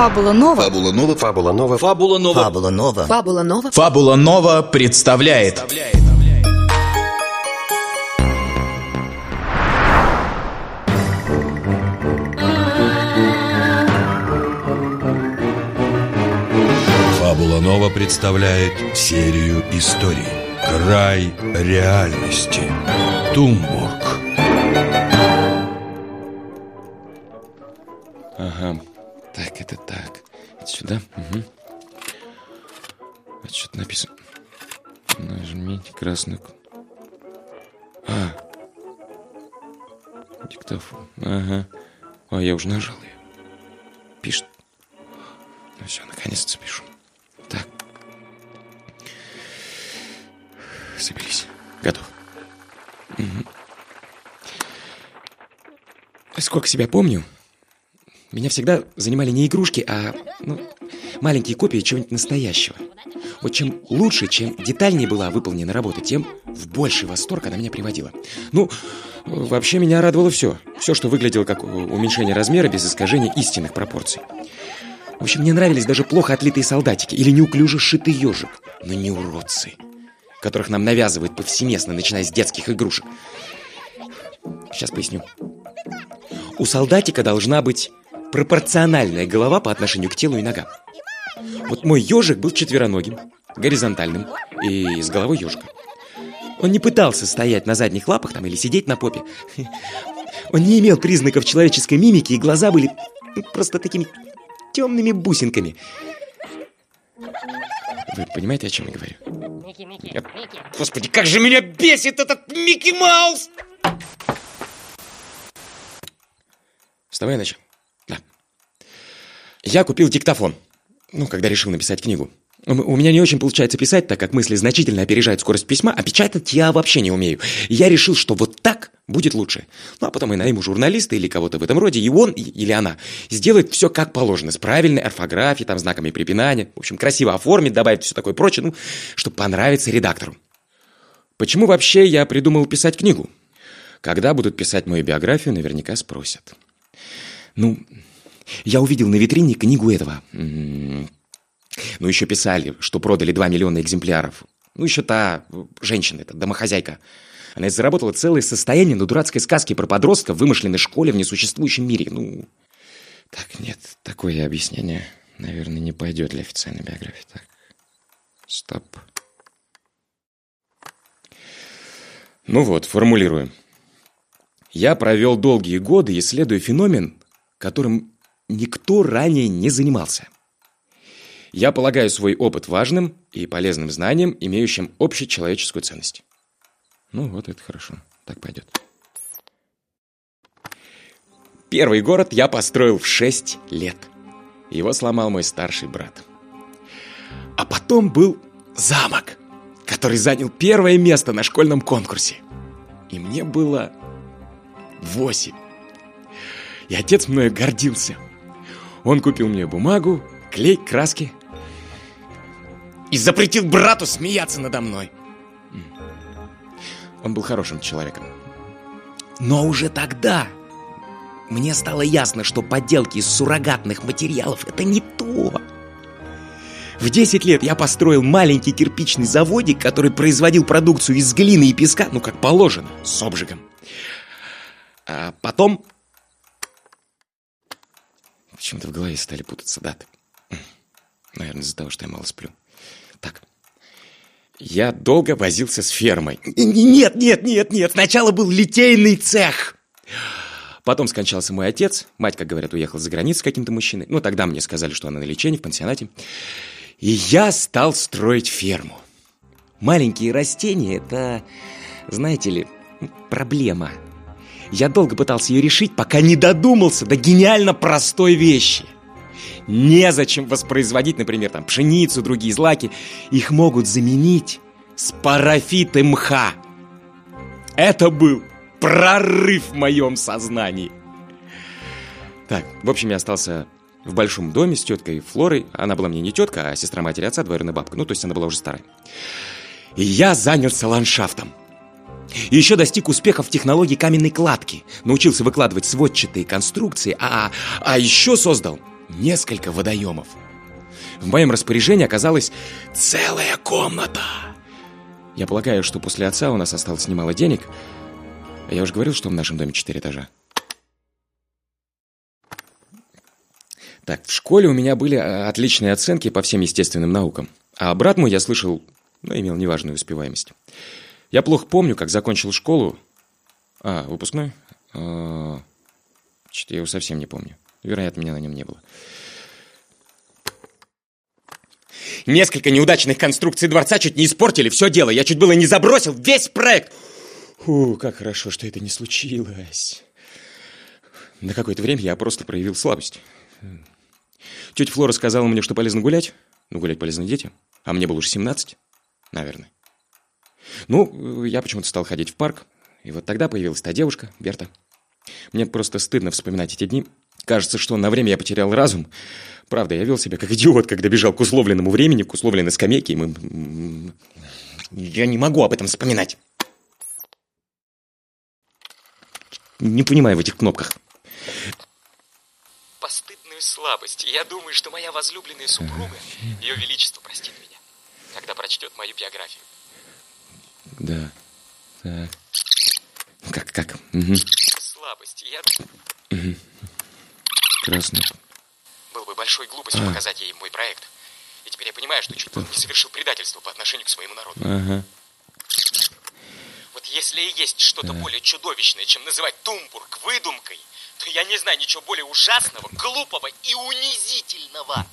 Фабула Нова. Фабула Нова. Фабула Нова. Фабула Нова. Фабула Нова. Фабула Нова. Фабула Нова представляет Фабула Нова представляет серию историй Край реальности Тумбург Сюда. Угу. Это что-то написано. Нажмите красную... к- А. Диктофон. Ага. А, я уже нажал ее. Пишет. Ну все, наконец-то спешу. Так. Соберись. Готов. Мгм. Сколько себя помню, меня всегда занимали не игрушки, а ну, маленькие копии чего-нибудь настоящего. Вот чем лучше, чем детальнее была выполнена работа, тем в больший восторг она меня приводила. Ну, вообще меня радовало все. Все, что выглядело как уменьшение размера без искажения истинных пропорций. В общем, мне нравились даже плохо отлитые солдатики или неуклюже сшитый ежик, но не уродцы, которых нам навязывают повсеместно, начиная с детских игрушек. Сейчас поясню. У солдатика должна быть пропорциональная голова по отношению к телу и ногам. Вот мой ежик был четвероногим, горизонтальным и с головой ежика. Он не пытался стоять на задних лапах там или сидеть на попе. Он не имел признаков человеческой мимики, и глаза были просто такими темными бусинками. Вы понимаете, о чем я говорю? Я- Господи, как же меня бесит этот Микки Маус! Вставай начал. Да. Я купил диктофон. Ну, когда решил написать книгу. У меня не очень получается писать, так как мысли значительно опережают скорость письма, а печатать я вообще не умею. И я решил, что вот так будет лучше. Ну, а потом я найму журналиста или кого-то в этом роде, и он и- или она сделает все как положено, с правильной орфографией, там, знаками препинания. В общем, красиво оформит, добавит все такое прочее, ну, чтобы понравиться редактору. Почему вообще я придумал писать книгу? Когда будут писать мою биографию, наверняка спросят. Ну, я увидел на витрине книгу этого. Ну, еще писали, что продали 2 миллиона экземпляров. Ну, еще та э, женщина, эта домохозяйка. Она заработала целое состояние на дурацкой сказке про подростка в вымышленной школе в несуществующем мире. Ну, так, нет, такое объяснение, наверное, не пойдет для официальной биографии. Так, стоп. Ну вот, формулируем. Я провел долгие годы, исследуя феномен, которым никто ранее не занимался. Я полагаю свой опыт важным и полезным знанием, имеющим общечеловеческую ценность. Ну вот, это хорошо. Так пойдет. Первый город я построил в 6 лет. Его сломал мой старший брат. А потом был замок, который занял первое место на школьном конкурсе. И мне было восемь. И отец мною гордился. Он купил мне бумагу, клей, краски и запретил брату смеяться надо мной. Он был хорошим человеком. Но уже тогда мне стало ясно, что подделки из суррогатных материалов это не то. В 10 лет я построил маленький кирпичный заводик, который производил продукцию из глины и песка, ну как положено, с обжигом. А потом... Почему-то в голове стали путаться даты. Наверное, из-за того, что я мало сплю. Так. Я долго возился с фермой. Нет, нет, нет, нет. Сначала был литейный цех. Потом скончался мой отец. Мать, как говорят, уехала за границу с каким-то мужчиной. Ну, тогда мне сказали, что она на лечении в пансионате. И я стал строить ферму. Маленькие растения – это, знаете ли, проблема. Я долго пытался ее решить, пока не додумался до гениально простой вещи. Незачем воспроизводить, например, там, пшеницу, другие злаки. Их могут заменить спарафиты мха. Это был прорыв в моем сознании. Так, в общем, я остался в большом доме с теткой Флорой. Она была мне не тетка, а сестра матери отца, двоюродная бабка. Ну, то есть она была уже старая. И я занялся ландшафтом. И еще достиг успеха в технологии каменной кладки. Научился выкладывать сводчатые конструкции, а, а еще создал несколько водоемов. В моем распоряжении оказалась целая комната. Я полагаю, что после отца у нас осталось немало денег. Я уже говорил, что в нашем доме четыре этажа. Так, в школе у меня были а, отличные оценки по всем естественным наукам. А брат мой, я слышал, ну, имел неважную успеваемость. Я плохо помню, как закончил школу. А, выпускной? А, Что-то я его совсем не помню. Вероятно, меня на нем не было. Несколько неудачных конструкций дворца чуть не испортили все дело. Я чуть было не забросил весь проект. Фу, как хорошо, что это не случилось. На какое-то время я просто проявил слабость. Тетя Флора сказала мне, что полезно гулять. Ну, гулять полезно детям. А мне было уже 17, наверное. Ну, я почему-то стал ходить в парк. И вот тогда появилась та девушка, Берта. Мне просто стыдно вспоминать эти дни. Кажется, что на время я потерял разум. Правда, я вел себя как идиот, когда бежал к условленному времени, к условленной скамейке, и мы... Я не могу об этом вспоминать. Не понимаю в этих кнопках. Постыдную слабость. Я думаю, что моя возлюбленная супруга, ее величество, простит меня, когда прочтет мою биографию. Да. Так. Как, как? Угу. Слабость. Я... Красный. Был бы большой глупостью показать ей мой проект. И теперь я понимаю, что чуть было не совершил предательство по отношению к своему народу. Ага. Вот если и есть что-то более чудовищное, чем называть Тумбург выдумкой, то я не знаю ничего более ужасного, глупого и унизительного.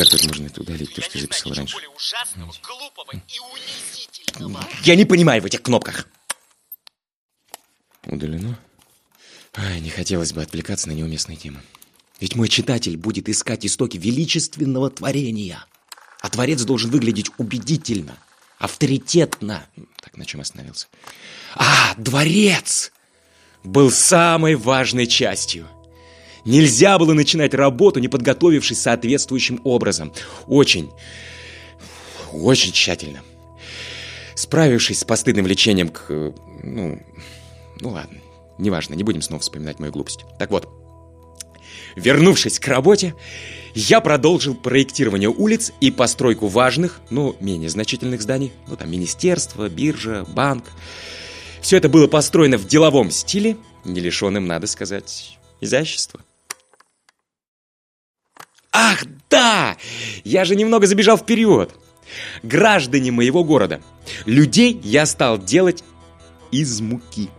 Как тут можно это удалить, то, что я записал раньше? ужасного, глупого и унизительного. Я не понимаю в этих кнопках. Удалено. Ай, не хотелось бы отвлекаться на неуместные темы. Ведь мой читатель будет искать истоки величественного творения. А творец должен выглядеть убедительно, авторитетно. Так, на чем остановился? А, дворец был самой важной частью. Нельзя было начинать работу, не подготовившись соответствующим образом. Очень, очень тщательно. Справившись с постыдным влечением к... э, Ну, ну ладно, неважно, не будем снова вспоминать мою глупость. Так вот, вернувшись к работе, я продолжил проектирование улиц и постройку важных, но менее значительных зданий. Ну, там, министерство, биржа, банк. Все это было построено в деловом стиле, не лишенным, надо сказать, изящества. Ах, да! Я же немного забежал вперед. Граждане моего города. Людей я стал делать из муки.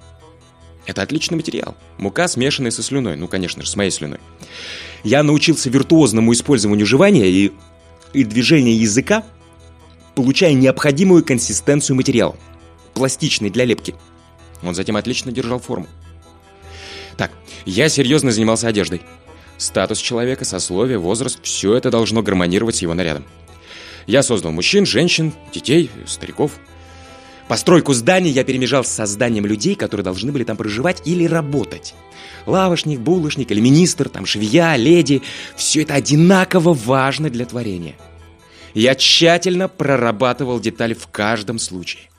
Это отличный материал. Мука, смешанная со слюной. Ну, конечно же, с моей слюной. Я научился виртуозному использованию жевания и, и движения языка, получая необходимую консистенцию материала. Пластичный для лепки. Он затем отлично держал форму. Так, я серьезно занимался одеждой. Статус человека, сословие, возраст – все это должно гармонировать с его нарядом. Я создал мужчин, женщин, детей, стариков. Постройку зданий я перемежал с созданием людей, которые должны были там проживать или работать. Лавошник, булочник или министр, там швея, леди – все это одинаково важно для творения. Я тщательно прорабатывал детали в каждом случае.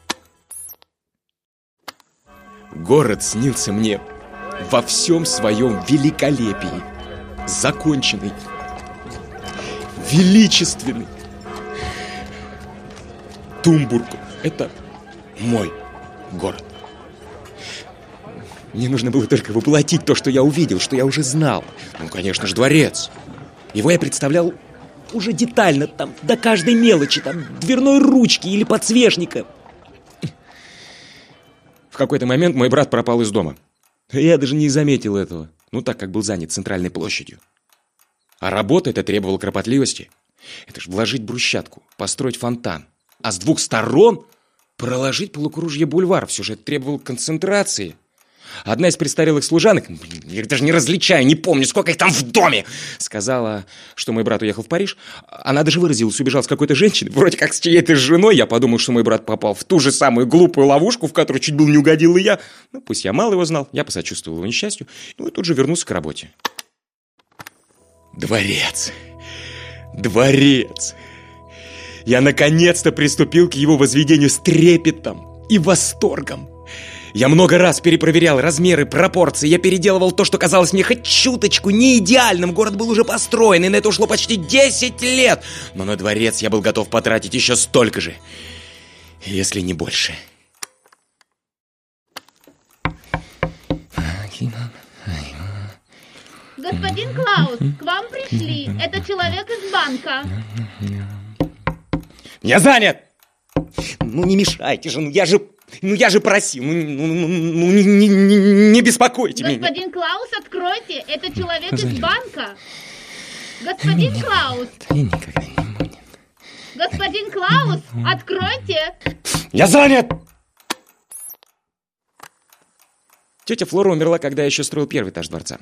Город снился мне во всем своем великолепии. Законченный, величественный. Тумбург – это мой город. Мне нужно было только воплотить то, что я увидел, что я уже знал. Ну, конечно же, дворец. Его я представлял уже детально, там, до каждой мелочи, там, дверной ручки или подсвечника. В какой-то момент мой брат пропал из дома. Я даже не заметил этого. Ну, так как был занят центральной площадью. А работа это требовала кропотливости. Это ж вложить брусчатку, построить фонтан. А с двух сторон проложить полукружье бульвар. Все же требовало концентрации. Одна из престарелых служанок, я даже не различаю, не помню, сколько их там в доме, сказала, что мой брат уехал в Париж. Она даже выразилась, убежал с какой-то женщиной, вроде как с чьей-то женой. Я подумал, что мой брат попал в ту же самую глупую ловушку, в которую чуть было не угодил и я. Ну, пусть я мало его знал, я посочувствовал его несчастью, ну и тут же вернулся к работе. Дворец. Дворец. Я наконец-то приступил к его возведению с трепетом и восторгом. Я много раз перепроверял размеры, пропорции. Я переделывал то, что казалось мне хоть чуточку не идеальным. Город был уже построен, и на это ушло почти 10 лет. Но на дворец я был готов потратить еще столько же. Если не больше. Господин Клаус, к вам пришли. Это человек из банка. Я занят! Ну не мешайте же, ну я же ну я же просил, ну, ну, ну, ну не, не, не, не беспокойте Господин меня. Господин Клаус, откройте, это человек из банка. Господин Клаус. Я никогда не буду. Господин Клаус, откройте. Я занят! Тетя Флора умерла, когда я еще строил первый этаж дворца.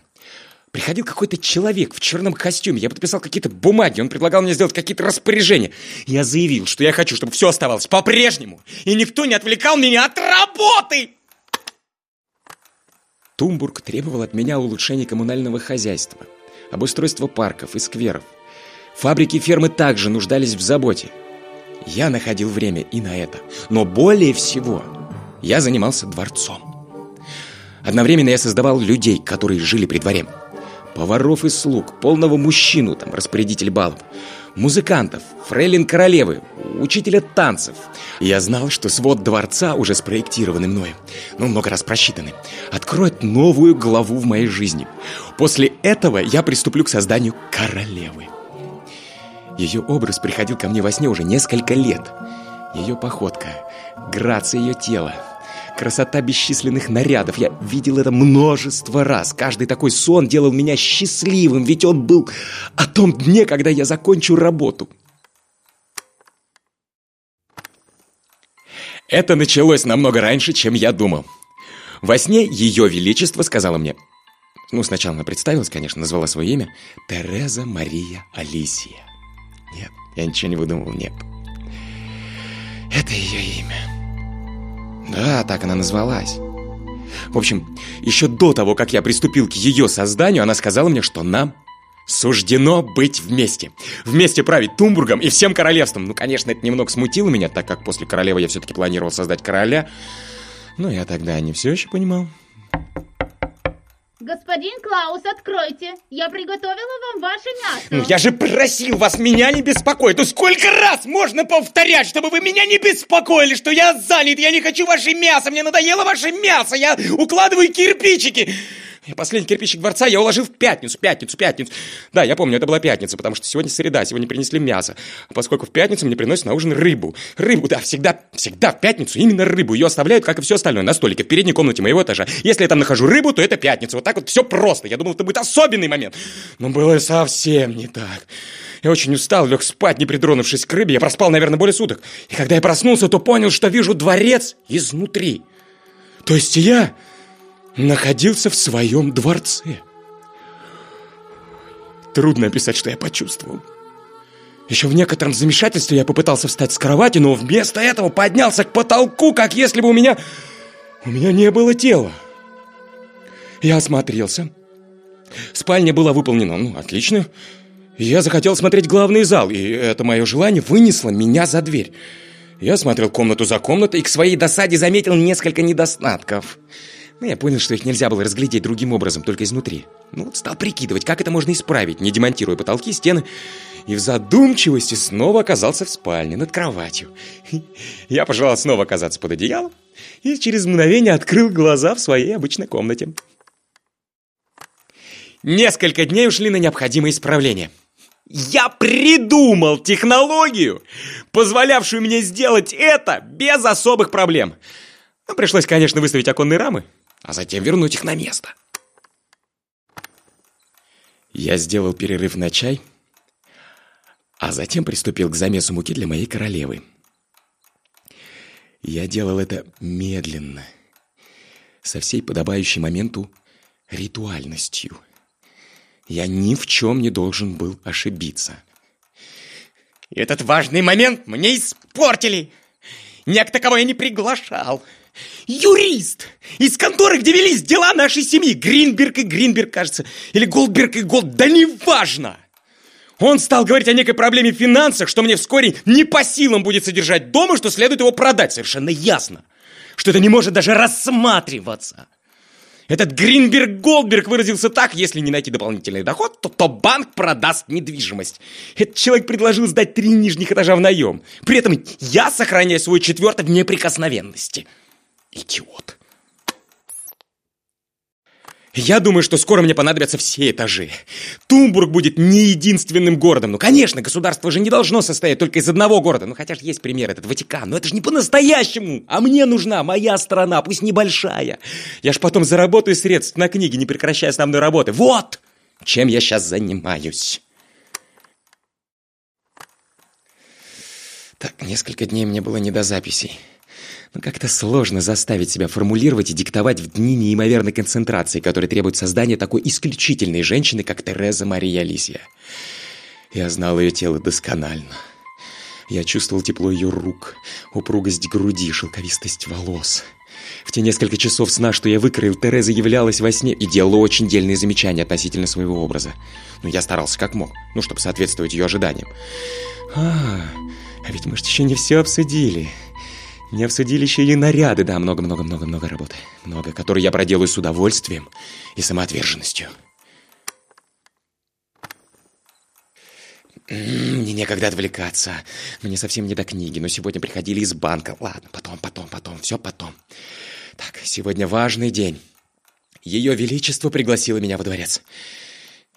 Приходил какой-то человек в черном костюме. Я подписал какие-то бумаги. Он предлагал мне сделать какие-то распоряжения. Я заявил, что я хочу, чтобы все оставалось по-прежнему. И никто не отвлекал меня от работы! Тумбург требовал от меня улучшения коммунального хозяйства, обустройства парков и скверов. Фабрики и фермы также нуждались в заботе. Я находил время и на это. Но более всего я занимался дворцом. Одновременно я создавал людей, которые жили при дворе поваров и слуг, полного мужчину, там, распорядитель балов, музыкантов, фрейлин королевы, учителя танцев. Я знал, что свод дворца, уже спроектированный мною, но много раз просчитанный, откроет новую главу в моей жизни. После этого я приступлю к созданию королевы. Ее образ приходил ко мне во сне уже несколько лет. Ее походка, грация ее тела — красота бесчисленных нарядов. Я видел это множество раз. Каждый такой сон делал меня счастливым, ведь он был о том дне, когда я закончу работу. Это началось намного раньше, чем я думал. Во сне Ее Величество сказала мне... Ну, сначала она представилась, конечно, назвала свое имя. Тереза Мария Алисия. Нет, я ничего не выдумывал, нет. Это ее имя. Да, так она назвалась. В общем, еще до того, как я приступил к ее созданию, она сказала мне, что нам суждено быть вместе. Вместе править Тумбургом и всем королевством. Ну, конечно, это немного смутило меня, так как после королевы я все-таки планировал создать короля. Но я тогда не все еще понимал. Господин Клаус, откройте. Я приготовила вам ваше мясо. Ну, я же просил вас меня не беспокоить. Ну, сколько раз можно повторять, чтобы вы меня не беспокоили, что я занят, я не хочу ваше мясо, мне надоело ваше мясо, я укладываю кирпичики. Последний кирпичик дворца я уложил в пятницу, пятницу, пятницу. Да, я помню, это была пятница, потому что сегодня среда, сегодня принесли мясо. Поскольку в пятницу мне приносят на ужин рыбу. Рыбу, да, всегда, всегда в пятницу именно рыбу. Ее оставляют, как и все остальное, на столике в передней комнате моего этажа. Если я там нахожу рыбу, то это пятница. Вот так вот все просто. Я думал, это будет особенный момент. Но было совсем не так. Я очень устал, лег спать, не притронувшись к рыбе. Я проспал, наверное, более суток. И когда я проснулся, то понял, что вижу дворец изнутри. То есть я находился в своем дворце. Трудно описать, что я почувствовал. Еще в некотором замешательстве я попытался встать с кровати, но вместо этого поднялся к потолку, как если бы у меня... У меня не было тела. Я осмотрелся. Спальня была выполнена, ну, отлично. Я захотел смотреть главный зал, и это мое желание вынесло меня за дверь. Я смотрел комнату за комнатой и к своей досаде заметил несколько недостатков. Но я понял, что их нельзя было разглядеть другим образом, только изнутри. Ну вот стал прикидывать, как это можно исправить, не демонтируя потолки, стены. И в задумчивости снова оказался в спальне, над кроватью. Я пожелал снова оказаться под одеялом и через мгновение открыл глаза в своей обычной комнате. Несколько дней ушли на необходимые исправления. Я придумал технологию, позволявшую мне сделать это без особых проблем. Ну, пришлось, конечно, выставить оконные рамы, а затем вернуть их на место. Я сделал перерыв на чай, а затем приступил к замесу муки для моей королевы. Я делал это медленно, со всей подобающей моменту ритуальностью. Я ни в чем не должен был ошибиться. этот важный момент мне испортили. Некто, кого я не приглашал. Юрист! Из конторы, где велись дела нашей семьи. Гринберг и Гринберг, кажется. Или Голдберг и Голд. Да неважно! Он стал говорить о некой проблеме в финансах, что мне вскоре не по силам будет содержать дома, что следует его продать. Совершенно ясно что это не может даже рассматриваться. Этот Гринберг Голдберг выразился так, если не найти дополнительный доход, то, то банк продаст недвижимость. Этот человек предложил сдать три нижних этажа в наем. При этом я сохраняю свой четвертый в неприкосновенности. Идиот. Я думаю, что скоро мне понадобятся все этажи. Тумбург будет не единственным городом. Ну, конечно, государство же не должно состоять только из одного города. Ну, хотя же есть пример, этот Ватикан. Но это же не по-настоящему. А мне нужна моя страна, пусть небольшая. Я ж потом заработаю средств на книге, не прекращая основной работы. Вот чем я сейчас занимаюсь. Так, несколько дней мне было не до записей. Но как-то сложно заставить себя формулировать и диктовать в дни неимоверной концентрации, которые требуют создания такой исключительной женщины, как Тереза Мария Алисия. Я знал ее тело досконально. Я чувствовал тепло ее рук, упругость груди, шелковистость волос. В те несколько часов сна, что я выкроил, Тереза являлась во сне и делала очень дельные замечания относительно своего образа. Но я старался как мог, ну, чтобы соответствовать ее ожиданиям. А, а ведь мы же еще не все обсудили. Не обсудили еще и наряды, да, много-много-много-много работы. Много, которые я проделаю с удовольствием и самоотверженностью. Мне некогда отвлекаться. Мне совсем не до книги, но сегодня приходили из банка. Ладно, потом, потом, потом, все потом. Так, сегодня важный день. Ее Величество пригласило меня во дворец.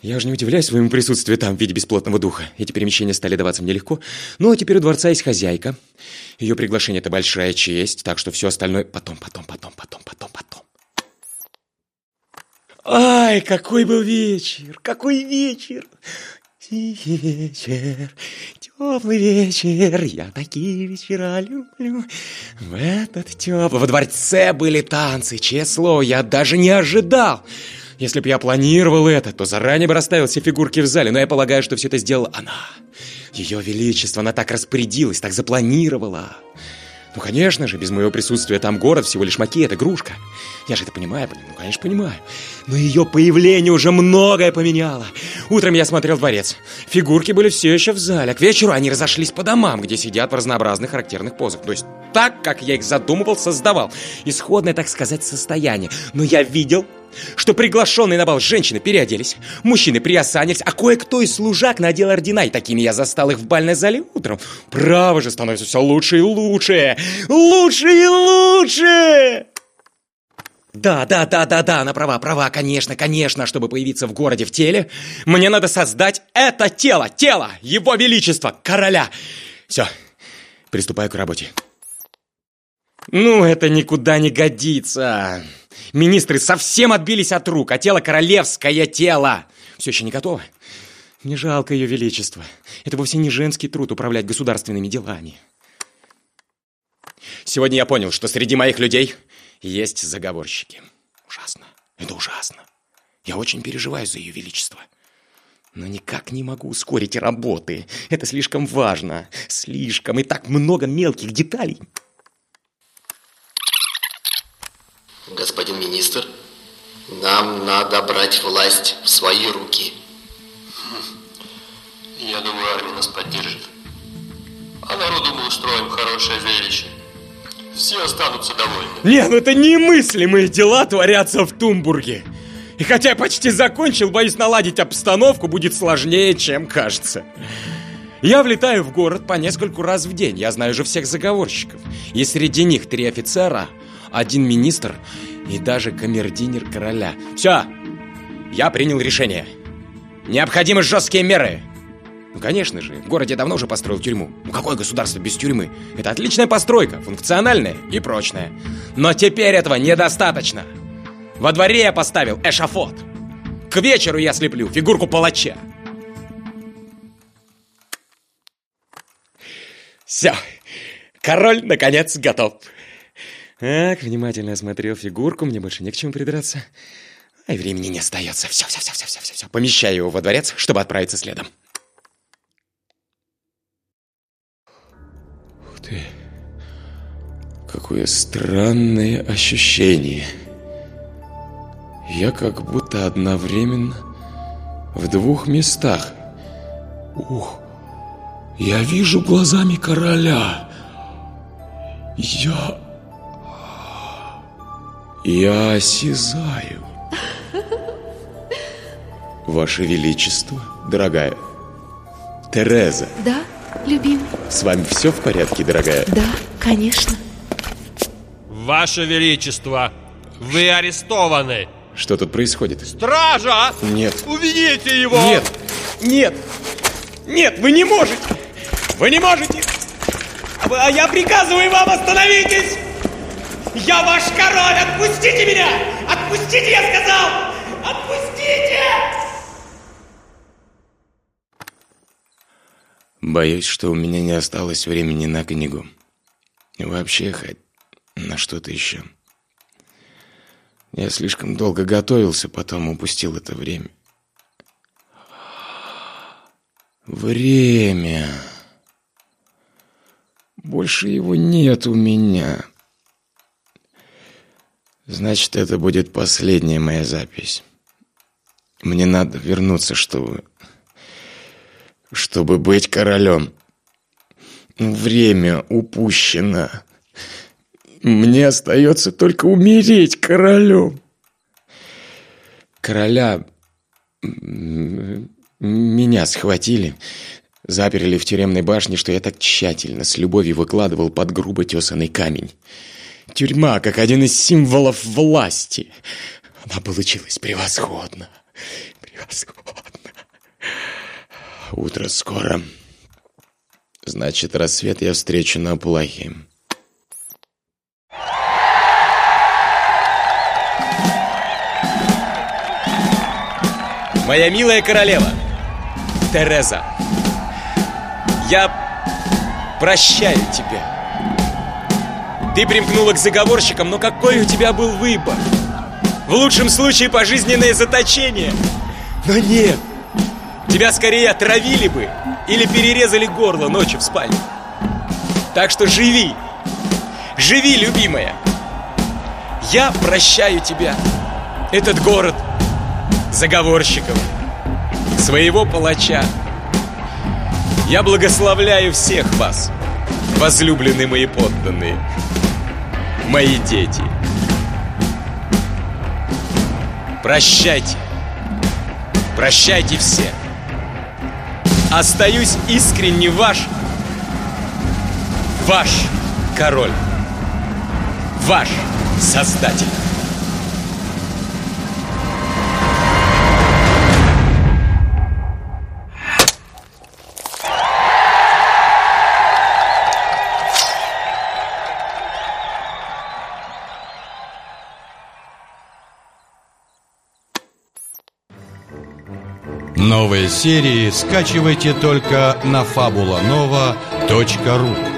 Я уже не удивляюсь своему присутствию там в виде бесплотного духа. Эти перемещения стали даваться мне легко. Ну, а теперь у дворца есть хозяйка. Ее приглашение — это большая честь, так что все остальное потом, потом, потом, потом, потом, потом. Ай, какой был вечер! Какой вечер! Вечер, теплый вечер, я такие вечера люблю. В этот теплый... Во дворце были танцы, честное слово, я даже не ожидал. Если бы я планировал это, то заранее бы расставил все фигурки в зале, но я полагаю, что все это сделала она. Ее Величество, она так распорядилась, так запланировала. Ну, конечно же, без моего присутствия там город всего лишь макет, игрушка. Я же это понимаю, ну, конечно, понимаю. Но ее появление уже многое поменяло. Утром я смотрел дворец. Фигурки были все еще в зале, а к вечеру они разошлись по домам, где сидят в разнообразных характерных позах. То есть так, как я их задумывал, создавал. Исходное, так сказать, состояние. Но я видел что приглашенные на бал женщины переоделись, мужчины приосанились, а кое-кто из служак надел ордена, и такими я застал их в бальной зале утром. Право же становится все лучше и лучше, лучше и лучше! Да, да, да, да, да, она права, права, конечно, конечно, чтобы появиться в городе в теле, мне надо создать это тело, тело, его величество, короля. Все, приступаю к работе. Ну, это никуда не годится. Министры совсем отбились от рук, а тело королевское тело. Все еще не готово. Мне жалко ее величество. Это вовсе не женский труд управлять государственными делами. Сегодня я понял, что среди моих людей есть заговорщики. Ужасно. Это ужасно. Я очень переживаю за ее величество. Но никак не могу ускорить работы. Это слишком важно. Слишком. И так много мелких деталей. Господин министр, нам надо брать власть в свои руки. Я думаю, армия нас поддержит. А народу мы устроим хорошее зрелище. Все останутся довольны. Не, ну это немыслимые дела творятся в Тумбурге. И хотя я почти закончил, боюсь наладить обстановку будет сложнее, чем кажется. Я влетаю в город по нескольку раз в день. Я знаю же всех заговорщиков. И среди них три офицера, один министр и даже камердинер короля. Все, я принял решение. Необходимы жесткие меры. Ну, конечно же, в городе давно уже построил тюрьму. Ну, какое государство без тюрьмы? Это отличная постройка, функциональная и прочная. Но теперь этого недостаточно. Во дворе я поставил эшафот. К вечеру я слеплю фигурку палача. Все, король наконец готов. Так, внимательно осмотрел фигурку, мне больше не к чему придраться. Ай, времени не остается. Все, все, все, все, все, все, все. Помещаю его во дворец, чтобы отправиться следом. Ух ты. Какое странное ощущение. Я как будто одновременно в двух местах. Ух, я вижу глазами короля. Я Я осязаю. Ваше Величество, дорогая. Тереза, Да, любимый? с вами все в порядке, дорогая? Да, конечно. Ваше Величество, вы арестованы. Что тут происходит? Стража! Нет. Уведите его! Нет! Нет! Нет, вы не можете! Вы не можете! А я приказываю вам остановитесь! Я ваш король! Отпустите меня! Отпустите, я сказал! Отпустите! Боюсь, что у меня не осталось времени на книгу. Вообще, хоть на что-то еще. Я слишком долго готовился, потом упустил это время. Время. Больше его нет у меня. Значит, это будет последняя моя запись. Мне надо вернуться, чтобы... Чтобы быть королем. Время упущено. Мне остается только умереть королем. Короля... Меня схватили, заперли в тюремной башне, что я так тщательно, с любовью выкладывал под грубо тесанный камень. Тюрьма, как один из символов власти. Она получилась превосходно. Превосходно. Утро скоро. Значит, рассвет я встречу на плахе. Моя милая королева, Тереза, я прощаю тебя. Ты примкнула к заговорщикам, но какой у тебя был выбор? В лучшем случае пожизненное заточение. Но нет, тебя скорее отравили бы или перерезали горло ночью в спальне. Так что живи, живи, любимая. Я прощаю тебя. Этот город заговорщиков, своего палача. Я благословляю всех вас, возлюбленные мои подданные, мои дети. Прощайте, прощайте все. Остаюсь искренне ваш, ваш король, ваш создатель. Новые серии скачивайте только на fabulanova.ru